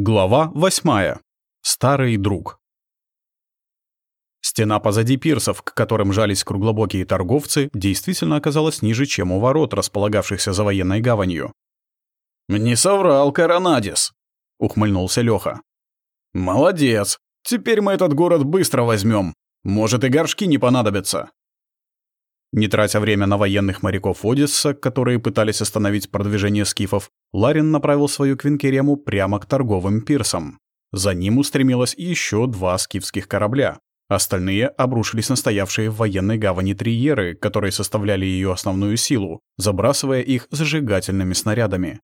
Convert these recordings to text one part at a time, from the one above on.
Глава восьмая. Старый друг. Стена позади пирсов, к которым жались круглобокие торговцы, действительно оказалась ниже, чем у ворот, располагавшихся за военной гаванью. «Не соврал Коронадис», — ухмыльнулся Лёха. «Молодец. Теперь мы этот город быстро возьмем. Может, и горшки не понадобятся». Не тратя время на военных моряков Одисса, которые пытались остановить продвижение скифов, Ларин направил свою квинкерему прямо к торговым пирсам. За ним устремилось еще два скифских корабля. Остальные обрушились на стоявшие в военной гавани триеры, которые составляли ее основную силу, забрасывая их зажигательными снарядами.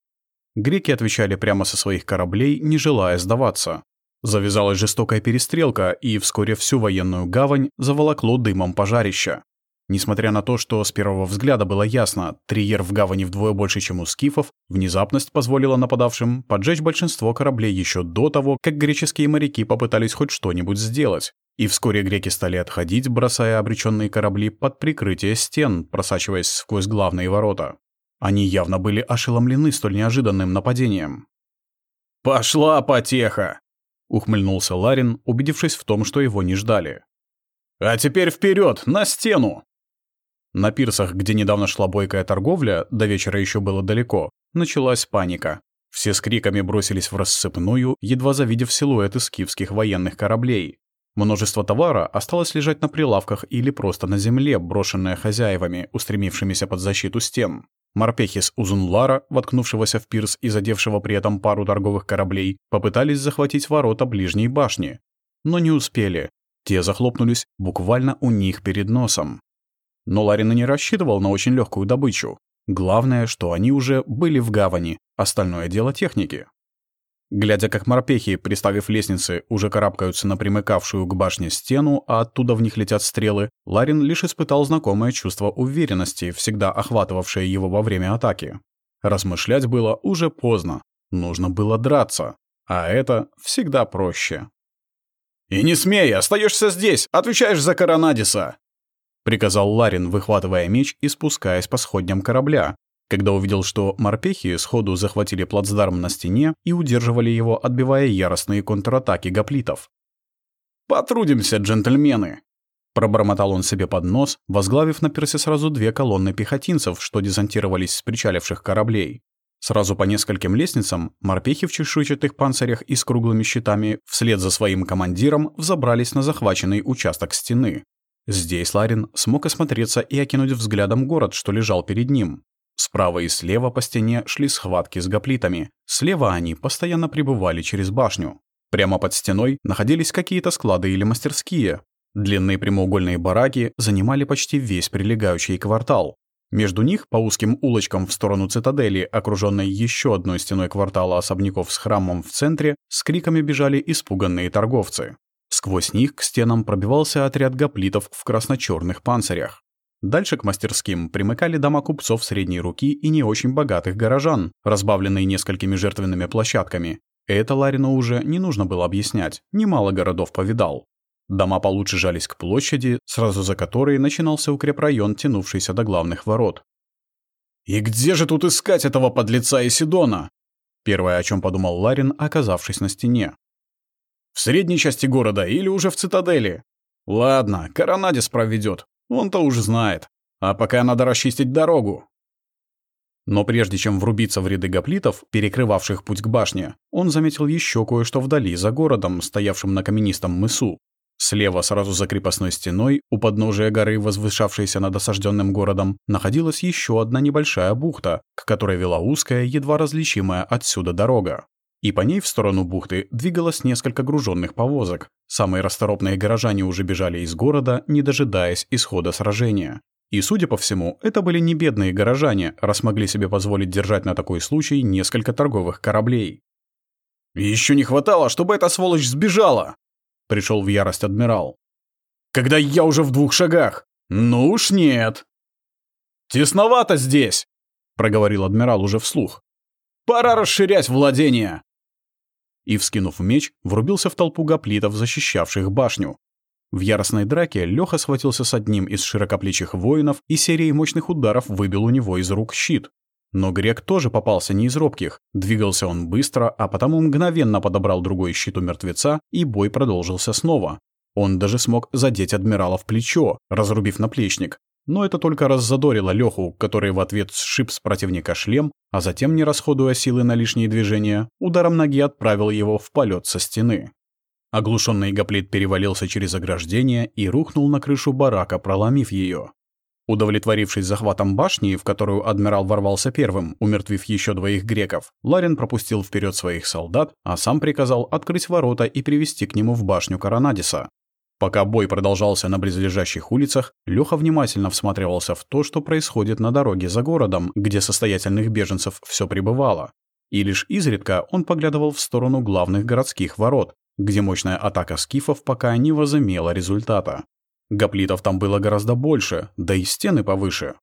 Греки отвечали прямо со своих кораблей, не желая сдаваться. Завязалась жестокая перестрелка, и вскоре всю военную гавань заволокло дымом пожарища. Несмотря на то, что с первого взгляда было ясно, триер в гавани вдвое больше, чем у скифов, внезапность позволила нападавшим поджечь большинство кораблей еще до того, как греческие моряки попытались хоть что-нибудь сделать. И вскоре греки стали отходить, бросая обреченные корабли под прикрытие стен, просачиваясь сквозь главные ворота. Они явно были ошеломлены столь неожиданным нападением. «Пошла потеха!» — ухмыльнулся Ларин, убедившись в том, что его не ждали. «А теперь вперед, на стену!» На пирсах, где недавно шла бойкая торговля, до вечера еще было далеко, началась паника. Все с криками бросились в рассыпную, едва завидев силуэты скифских военных кораблей. Множество товара осталось лежать на прилавках или просто на земле, брошенное хозяевами, устремившимися под защиту стен. Морпехи Узунлара, воткнувшегося в пирс и задевшего при этом пару торговых кораблей, попытались захватить ворота ближней башни. Но не успели. Те захлопнулись буквально у них перед носом. Но Ларин и не рассчитывал на очень легкую добычу. Главное, что они уже были в гавани, остальное дело техники. Глядя, как морпехи, приставив лестницы, уже карабкаются на примыкавшую к башне стену, а оттуда в них летят стрелы, Ларин лишь испытал знакомое чувство уверенности, всегда охватывавшее его во время атаки. Размышлять было уже поздно. Нужно было драться. А это всегда проще. «И не смей, остаешься здесь, отвечаешь за Коронадиса!» — приказал Ларин, выхватывая меч и спускаясь по сходням корабля, когда увидел, что морпехи сходу захватили плацдарм на стене и удерживали его, отбивая яростные контратаки гоплитов. «Потрудимся, джентльмены!» Пробормотал он себе под нос, возглавив на пирсе сразу две колонны пехотинцев, что десантировались с причаливших кораблей. Сразу по нескольким лестницам морпехи в чешуйчатых панцирях и с круглыми щитами вслед за своим командиром взобрались на захваченный участок стены. Здесь Ларин смог осмотреться и окинуть взглядом город, что лежал перед ним. Справа и слева по стене шли схватки с гоплитами. Слева они постоянно прибывали через башню. Прямо под стеной находились какие-то склады или мастерские. Длинные прямоугольные бараки занимали почти весь прилегающий квартал. Между них, по узким улочкам в сторону цитадели, окруженной еще одной стеной квартала особняков с храмом в центре, с криками бежали испуганные торговцы. Сквозь них к стенам пробивался отряд гоплитов в красно-черных панцирях. Дальше к мастерским примыкали дома купцов средней руки и не очень богатых горожан, разбавленные несколькими жертвенными площадками. Это Ларину уже не нужно было объяснять, немало городов повидал. Дома получше жались к площади, сразу за которой начинался укрепрайон, тянувшийся до главных ворот. «И где же тут искать этого подлеца Исидона?» Первое, о чем подумал Ларин, оказавшись на стене. В средней части города или уже в цитадели? Ладно, Коронадис проведет. Он-то уже знает. А пока надо расчистить дорогу. Но прежде чем врубиться в ряды гоплитов, перекрывавших путь к башне, он заметил еще кое-что вдали, за городом, стоявшим на каменистом мысу. Слева, сразу за крепостной стеной, у подножия горы, возвышавшейся над осажденным городом, находилась еще одна небольшая бухта, к которой вела узкая, едва различимая отсюда дорога и по ней в сторону бухты двигалось несколько груженных повозок. Самые расторопные горожане уже бежали из города, не дожидаясь исхода сражения. И, судя по всему, это были не бедные горожане, раз могли себе позволить держать на такой случай несколько торговых кораблей. Еще не хватало, чтобы эта сволочь сбежала!» — пришел в ярость адмирал. «Когда я уже в двух шагах! Ну уж нет!» «Тесновато здесь!» — проговорил адмирал уже вслух. «Пора расширять владения!» И, вскинув меч, врубился в толпу гоплитов, защищавших башню. В яростной драке Леха схватился с одним из широкоплечих воинов и серией мощных ударов выбил у него из рук щит. Но грек тоже попался не из робких. Двигался он быстро, а потому мгновенно подобрал другой щит у мертвеца, и бой продолжился снова. Он даже смог задеть адмирала в плечо, разрубив наплечник. Но это только раззадорило Леху, который в ответ сшиб с противника шлем, а затем, не расходуя силы на лишние движения, ударом ноги отправил его в полет со стены. Оглушенный гоплит перевалился через ограждение и рухнул на крышу барака, проломив ее. Удовлетворившись захватом башни, в которую адмирал ворвался первым, умертвив еще двоих греков, Ларин пропустил вперед своих солдат, а сам приказал открыть ворота и привести к нему в башню Коронадиса. Пока бой продолжался на близлежащих улицах, Леха внимательно всматривался в то, что происходит на дороге за городом, где состоятельных беженцев все пребывало. И лишь изредка он поглядывал в сторону главных городских ворот, где мощная атака скифов пока не возымела результата. Гоплитов там было гораздо больше, да и стены повыше.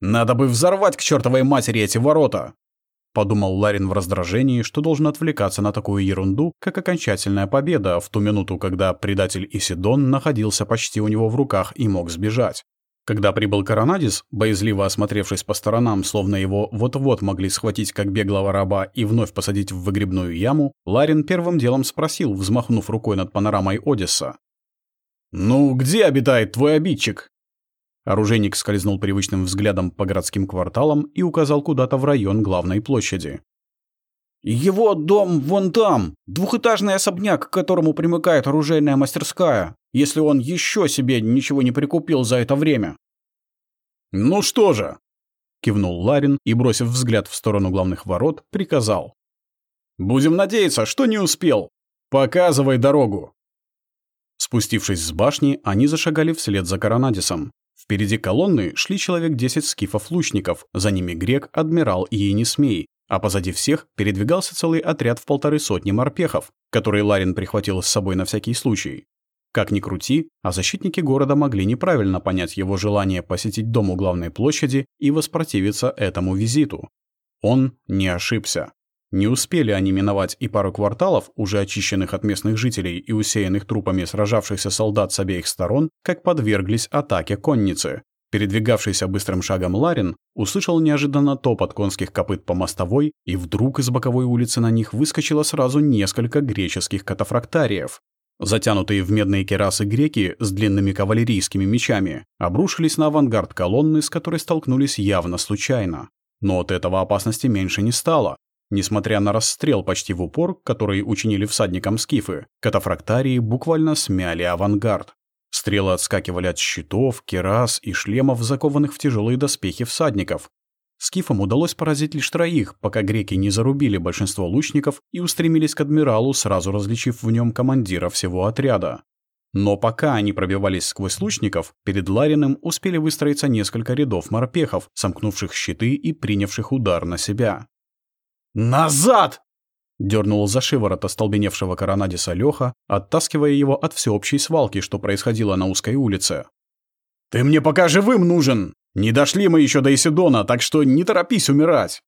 «Надо бы взорвать к чертовой матери эти ворота!» Подумал Ларин в раздражении, что должен отвлекаться на такую ерунду, как окончательная победа в ту минуту, когда предатель Исидон находился почти у него в руках и мог сбежать. Когда прибыл Коронадис, боязливо осмотревшись по сторонам, словно его вот-вот могли схватить как беглого раба и вновь посадить в выгребную яму, Ларин первым делом спросил, взмахнув рукой над панорамой Одисса. «Ну, где обитает твой обидчик?» Оружейник скользнул привычным взглядом по городским кварталам и указал куда-то в район главной площади. «Его дом вон там, двухэтажный особняк, к которому примыкает оружейная мастерская, если он еще себе ничего не прикупил за это время». «Ну что же?» — кивнул Ларин и, бросив взгляд в сторону главных ворот, приказал. «Будем надеяться, что не успел. Показывай дорогу». Спустившись с башни, они зашагали вслед за Коронадисом. Впереди колонны шли человек 10 скифов-лучников, за ними грек, адмирал и енисмей, а позади всех передвигался целый отряд в полторы сотни морпехов, которые Ларин прихватил с собой на всякий случай. Как ни крути, а защитники города могли неправильно понять его желание посетить дом у главной площади и воспротивиться этому визиту. Он не ошибся. Не успели они миновать и пару кварталов, уже очищенных от местных жителей и усеянных трупами сражавшихся солдат с обеих сторон, как подверглись атаке конницы. Передвигавшийся быстрым шагом Ларин услышал неожиданно топот конских копыт по мостовой, и вдруг из боковой улицы на них выскочило сразу несколько греческих катафрактариев. Затянутые в медные керасы греки с длинными кавалерийскими мечами обрушились на авангард колонны, с которой столкнулись явно случайно. Но от этого опасности меньше не стало. Несмотря на расстрел почти в упор, который учинили всадникам скифы, катафрактарии буквально смяли авангард. Стрелы отскакивали от щитов, керас и шлемов, закованных в тяжелые доспехи всадников. Скифам удалось поразить лишь троих, пока греки не зарубили большинство лучников и устремились к адмиралу, сразу различив в нем командира всего отряда. Но пока они пробивались сквозь лучников, перед Лариным успели выстроиться несколько рядов морпехов, сомкнувших щиты и принявших удар на себя. «Назад!» — дернул за шиворот остолбеневшего коронадиса Леха, оттаскивая его от всеобщей свалки, что происходило на узкой улице. «Ты мне пока живым нужен! Не дошли мы еще до Исидона, так что не торопись умирать!»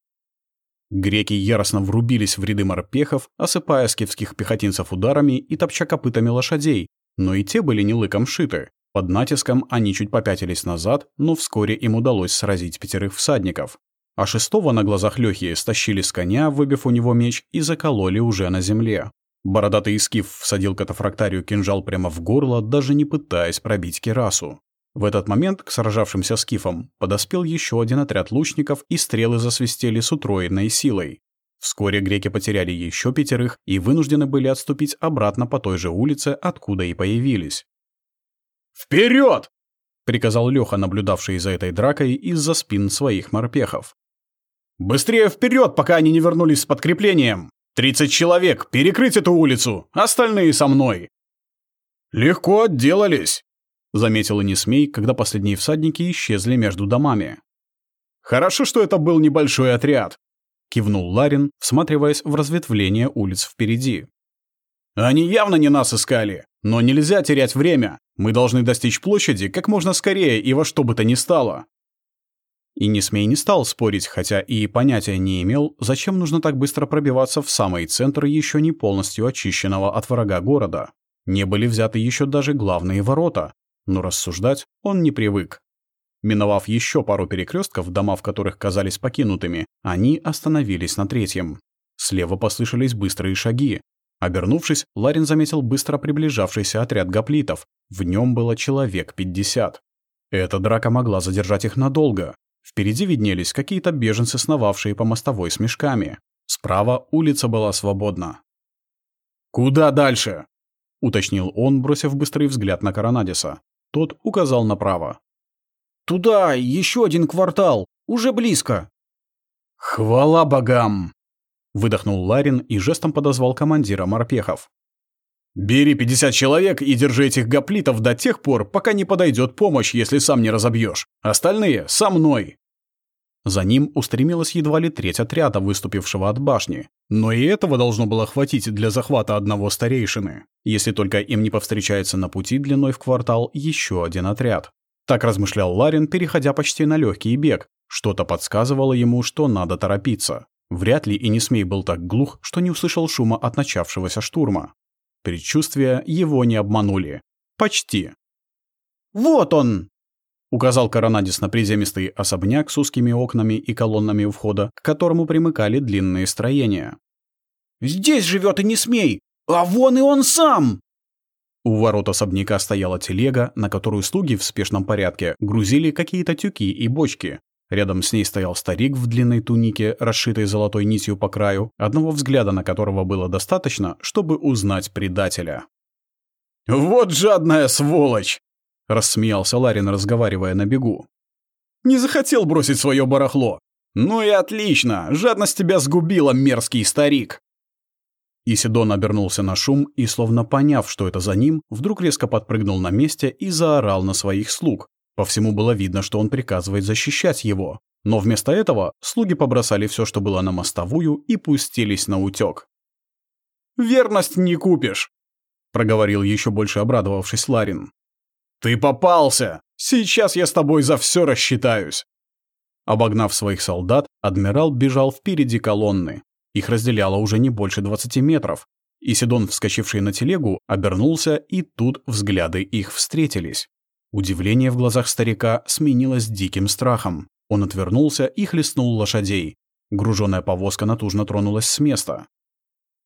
Греки яростно врубились в ряды морпехов, осыпая скифских пехотинцев ударами и топча копытами лошадей, но и те были не лыком шиты. Под натиском они чуть попятились назад, но вскоре им удалось сразить пятерых всадников а шестого на глазах Лёхи стащили с коня, выбив у него меч, и закололи уже на земле. Бородатый скиф всадил катафрактарию кинжал прямо в горло, даже не пытаясь пробить кирасу. В этот момент к сражавшимся скифам подоспел еще один отряд лучников, и стрелы засвистели с утроенной силой. Вскоре греки потеряли еще пятерых и вынуждены были отступить обратно по той же улице, откуда и появились. «Вперед!» — приказал Леха, наблюдавший за этой дракой из-за спин своих морпехов. «Быстрее вперед, пока они не вернулись с подкреплением! Тридцать человек! Перекрыть эту улицу! Остальные со мной!» «Легко отделались!» — заметил и не смей, когда последние всадники исчезли между домами. «Хорошо, что это был небольшой отряд», — кивнул Ларин, всматриваясь в разветвление улиц впереди. «Они явно не нас искали, но нельзя терять время. Мы должны достичь площади как можно скорее и во что бы то ни стало. И Несмей не стал спорить, хотя и понятия не имел, зачем нужно так быстро пробиваться в самый центр еще не полностью очищенного от врага города. Не были взяты еще даже главные ворота, но рассуждать он не привык. Миновав еще пару перекрестков, дома в которых казались покинутыми, они остановились на третьем. Слева послышались быстрые шаги. Обернувшись, Ларин заметил быстро приближавшийся отряд гоплитов. В нем было человек 50. Эта драка могла задержать их надолго. Впереди виднелись какие-то беженцы, сновавшие по мостовой с мешками. Справа улица была свободна. «Куда дальше?» — уточнил он, бросив быстрый взгляд на Коронадиса. Тот указал направо. «Туда, еще один квартал, уже близко». «Хвала богам!» — выдохнул Ларин и жестом подозвал командира морпехов. «Бери 50 человек и держи этих гоплитов до тех пор, пока не подойдет помощь, если сам не разобьешь. Остальные — со мной!» За ним устремилась едва ли треть отряда, выступившего от башни. Но и этого должно было хватить для захвата одного старейшины, если только им не повстречается на пути длиной в квартал еще один отряд. Так размышлял Ларин, переходя почти на легкий бег. Что-то подсказывало ему, что надо торопиться. Вряд ли и не смей был так глух, что не услышал шума от начавшегося штурма. Предчувствия его не обманули. Почти. «Вот он!» Указал Коронадис на приземистый особняк с узкими окнами и колоннами у входа, к которому примыкали длинные строения. «Здесь живет и не смей! А вон и он сам!» У ворот особняка стояла телега, на которую слуги в спешном порядке грузили какие-то тюки и бочки. Рядом с ней стоял старик в длинной тунике, расшитой золотой нитью по краю, одного взгляда на которого было достаточно, чтобы узнать предателя. «Вот жадная сволочь!» Рассмеялся Ларин, разговаривая на бегу. «Не захотел бросить свое барахло. Ну и отлично, жадность тебя сгубила, мерзкий старик!» Исидон обернулся на шум и, словно поняв, что это за ним, вдруг резко подпрыгнул на месте и заорал на своих слуг. По всему было видно, что он приказывает защищать его. Но вместо этого слуги побросали все, что было на мостовую, и пустились на утек. «Верность не купишь», — проговорил еще больше обрадовавшись Ларин. «Ты попался! Сейчас я с тобой за все рассчитаюсь!» Обогнав своих солдат, адмирал бежал впереди колонны. Их разделяло уже не больше 20 метров. Исидон, вскочивший на телегу, обернулся, и тут взгляды их встретились. Удивление в глазах старика сменилось диким страхом. Он отвернулся и хлестнул лошадей. Груженная повозка натужно тронулась с места.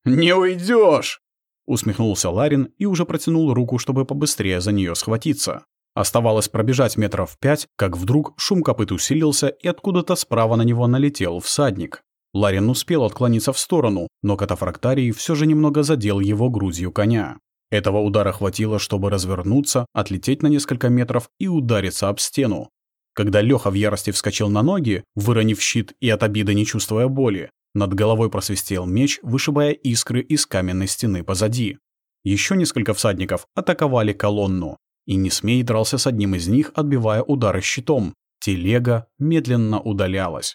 «Не уйдешь! Усмехнулся Ларин и уже протянул руку, чтобы побыстрее за нее схватиться. Оставалось пробежать метров пять, как вдруг шум копыт усилился, и откуда-то справа на него налетел всадник. Ларин успел отклониться в сторону, но катафрактарий все же немного задел его грудью коня. Этого удара хватило, чтобы развернуться, отлететь на несколько метров и удариться об стену. Когда Леха в ярости вскочил на ноги, выронив щит и от обиды не чувствуя боли, над головой просвистел меч, вышибая искры из каменной стены позади. Еще несколько всадников атаковали колонну, и Несмей дрался с одним из них, отбивая удары щитом. Телега медленно удалялась.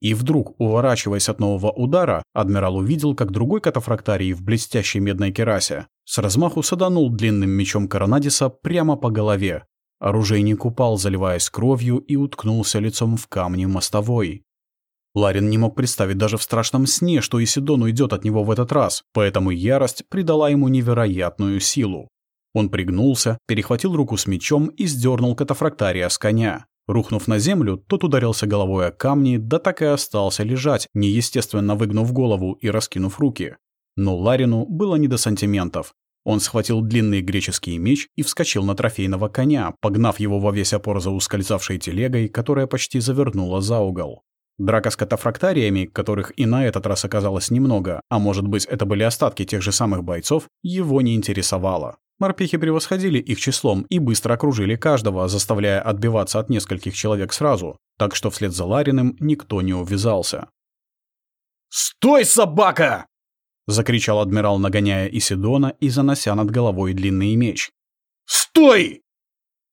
И вдруг, уворачиваясь от нового удара, адмирал увидел, как другой катафрактарий в блестящей медной керасе с размаху саданул длинным мечом Коронадиса прямо по голове. Оружейник упал, заливаясь кровью, и уткнулся лицом в камни мостовой. Ларин не мог представить даже в страшном сне, что Исидон уйдет от него в этот раз, поэтому ярость придала ему невероятную силу. Он пригнулся, перехватил руку с мечом и сдернул катафрактария с коня. Рухнув на землю, тот ударился головой о камни, да так и остался лежать, неестественно выгнув голову и раскинув руки. Но Ларину было не до сантиментов. Он схватил длинный греческий меч и вскочил на трофейного коня, погнав его во весь опор за ускользавшей телегой, которая почти завернула за угол. Драка с катафрактариями, которых и на этот раз оказалось немного, а может быть это были остатки тех же самых бойцов, его не интересовала. Морпехи превосходили их числом и быстро окружили каждого, заставляя отбиваться от нескольких человек сразу, так что вслед за Лариным никто не увязался. «Стой, собака!» — закричал адмирал, нагоняя Исидона и занося над головой длинный меч. «Стой!»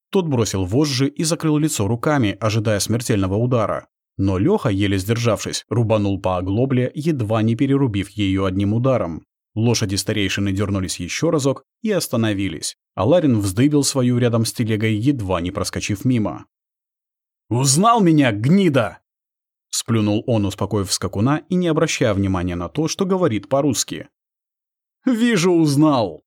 Тот бросил вожжи и закрыл лицо руками, ожидая смертельного удара. Но Леха, еле сдержавшись, рубанул по оглобле, едва не перерубив ее одним ударом. Лошади старейшины дернулись еще разок и остановились, а Ларин вздыбил свою рядом с телегой, едва не проскочив мимо. «Узнал меня, гнида!» Сплюнул он, успокоив скакуна и не обращая внимания на то, что говорит по-русски. «Вижу, узнал!»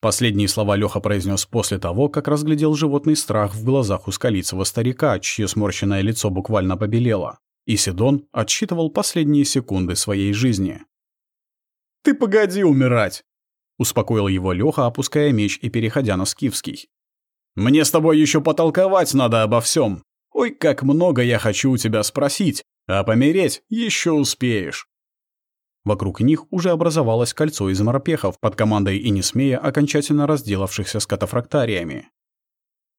Последние слова Леха произнес после того, как разглядел животный страх в глазах ускалицего старика, чье сморщенное лицо буквально побелело. И Сидон отсчитывал последние секунды своей жизни. «Ты погоди умирать!» — успокоил его Леха, опуская меч и переходя на скифский. «Мне с тобой еще потолковать надо обо всем. Ой, как много я хочу у тебя спросить, а помереть еще успеешь». Вокруг них уже образовалось кольцо из морпехов под командой Инисмея, окончательно разделавшихся с катафрактариями.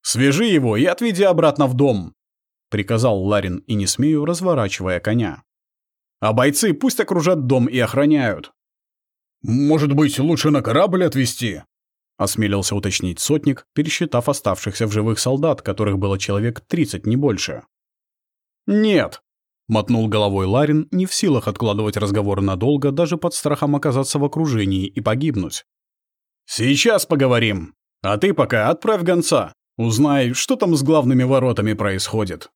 «Свяжи его и отведи обратно в дом», — приказал Ларин Инисмею, разворачивая коня. «А бойцы пусть окружат дом и охраняют». «Может быть, лучше на корабль отвезти?» — осмелился уточнить сотник, пересчитав оставшихся в живых солдат, которых было человек 30, не больше. «Нет», Мотнул головой Ларин, не в силах откладывать разговор надолго, даже под страхом оказаться в окружении и погибнуть. «Сейчас поговорим. А ты пока отправь гонца. Узнай, что там с главными воротами происходит».